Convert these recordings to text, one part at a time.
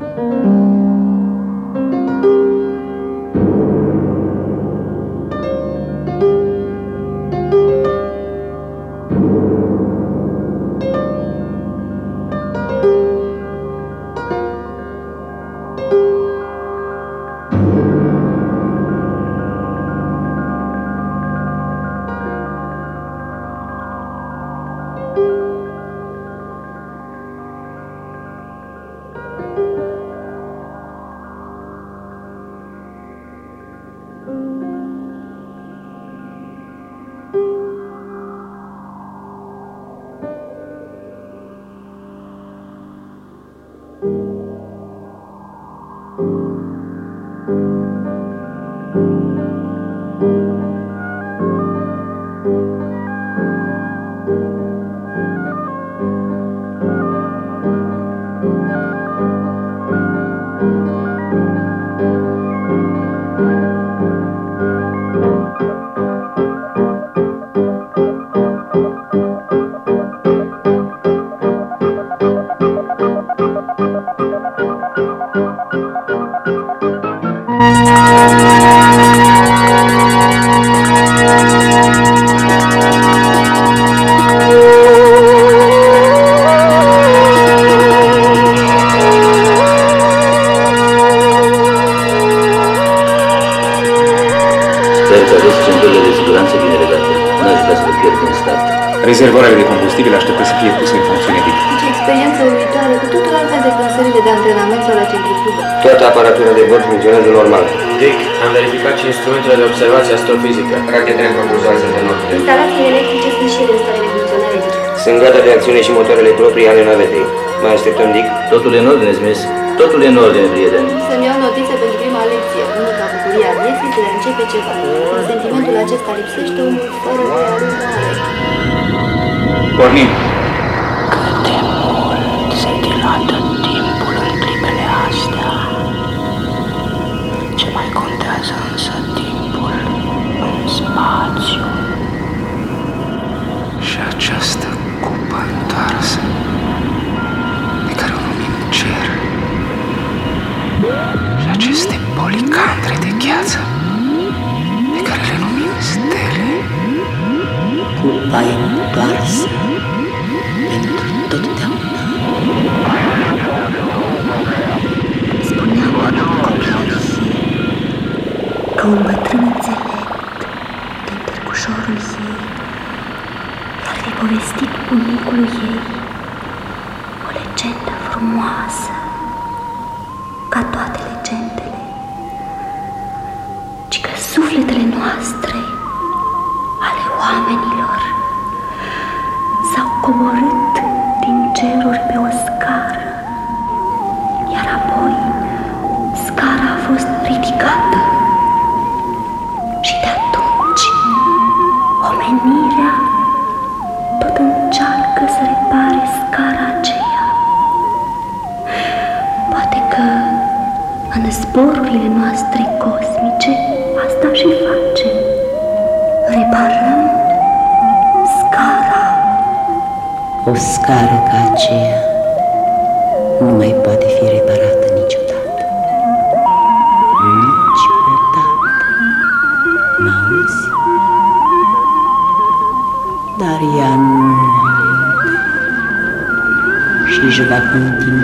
Música Sper că aveți centurile de siguranță bine legate. Nu aș vrea să vă pierd în start. Rezervoarele de combustibil așteptă să fie puse în funcțiune Dick. Ce experiență uluitoare cu totul altfel de clasările de antrenament sau la centrifugă. Toată aparatura de bord funcționează normal. Dick, am verificat și instrumentele de observație astrofizică. Rachetele propulsoare de noapte. Instalațiile electrice sunt și ele în stare de funcționare. Sunt gata de acțiune și motoarele proprii ale navetei. Mai așteptăm, Dick? Totul e în ordine, Smith. Totul e în ordine, prieteni. Să-mi iau notițe pentru prima lecție. Unica bucurie a vieții de a începe ceva. Când sentimentul acesta lipsește, omul fără voie arunare. Pornim! Cât de mult se dilată timpul în clipele astea. Ce mai contează însă timpul în spațiu. Și această că un bătrân înțelept din târgușorul ei i-ar fi povestit bunicului ei o legendă frumoasă ca toate legendele, ci că sufletele noastre ale oamenilor s-au coborât din ceruri zborurile noastre cosmice asta și facem. Reparăm scara. O scară ca aceea nu mai poate fi reparată niciodată. Niciodată. N-auzi? Dar ea nu și își va continua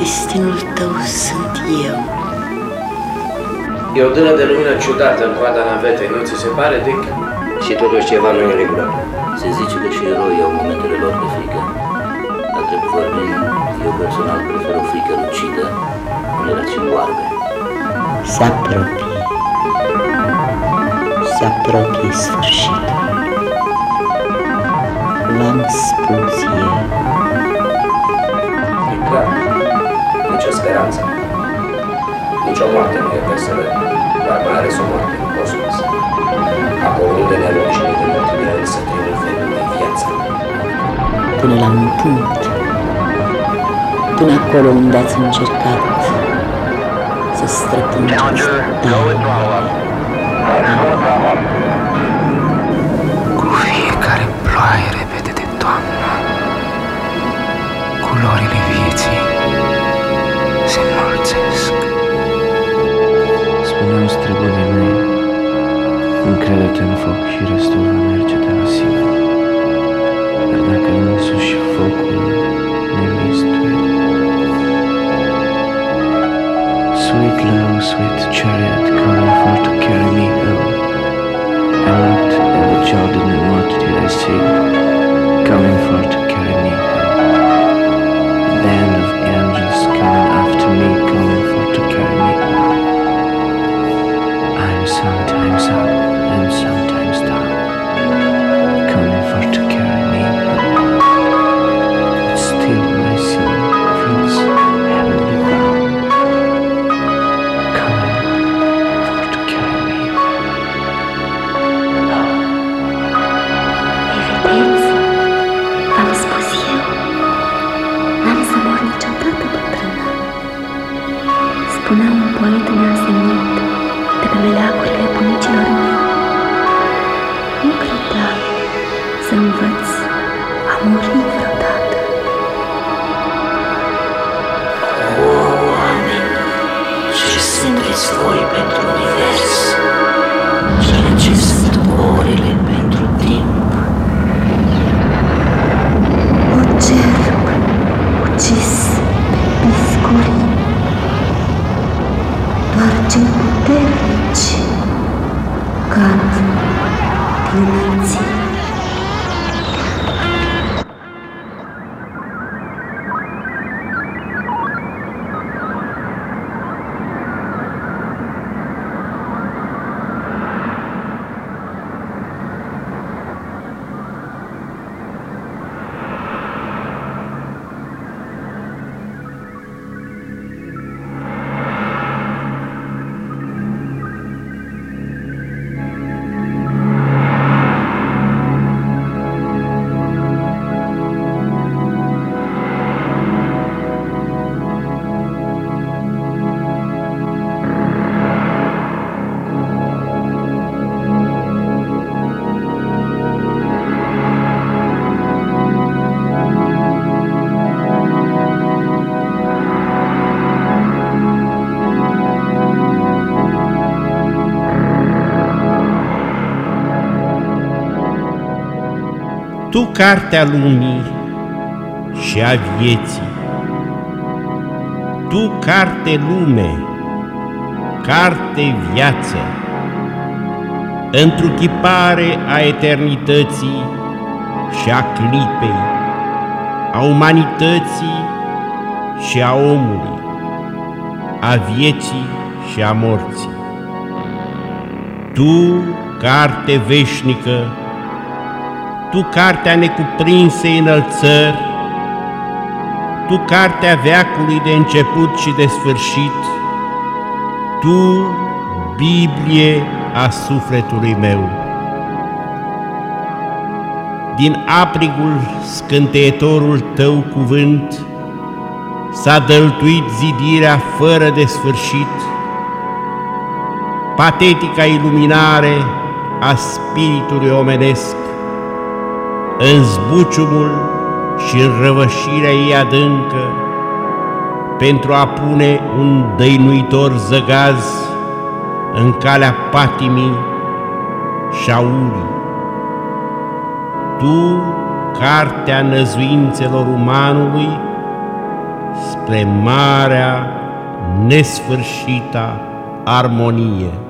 destinul tău sunt eu. E o dână de lumină ciudată în coada navetei, nu ți se pare, Dick? Și totuși ceva nu e în regulă. Se zice că și eroii au momentele lor de frică. Dar drept vorbind, eu personal prefer o frică lucidă unei rațiuni oarbe. Se apropie. Se apropie sfârșitul. L-am spus eu. c'è speranza. Diciamo attimi che persone da mare sono attimi in cosmos. A Apollo denaro vicino del materiale del satellite del fermo di Fianza. ne la un punct, până acolo unde ați încercat să străpungeți Cu fiecare ploaie repede de Colori le vieții se înmulțesc. Spuneau străbunii mei, încrede-te în foc și restul va merge de la sine. sometimes up and sometimes Tu, cartea lumii și a vieții, Tu, carte lume, carte viață, întruchipare a eternității și a clipei, a umanității și a omului, a vieții și a morții. Tu, carte veșnică, tu cartea necuprinsei înălțări, Tu cartea veacului de început și de sfârșit, Tu, Biblie a sufletului meu. Din aprigul scânteietorul Tău cuvânt S-a dăltuit zidirea fără de sfârșit, Patetica iluminare a spiritului omenesc, în zbuciumul și în răvășirea ei adâncă, pentru a pune un dăinuitor zăgaz în calea patimii și a urii. Tu, cartea năzuințelor umanului, spre marea nesfârșită armonie.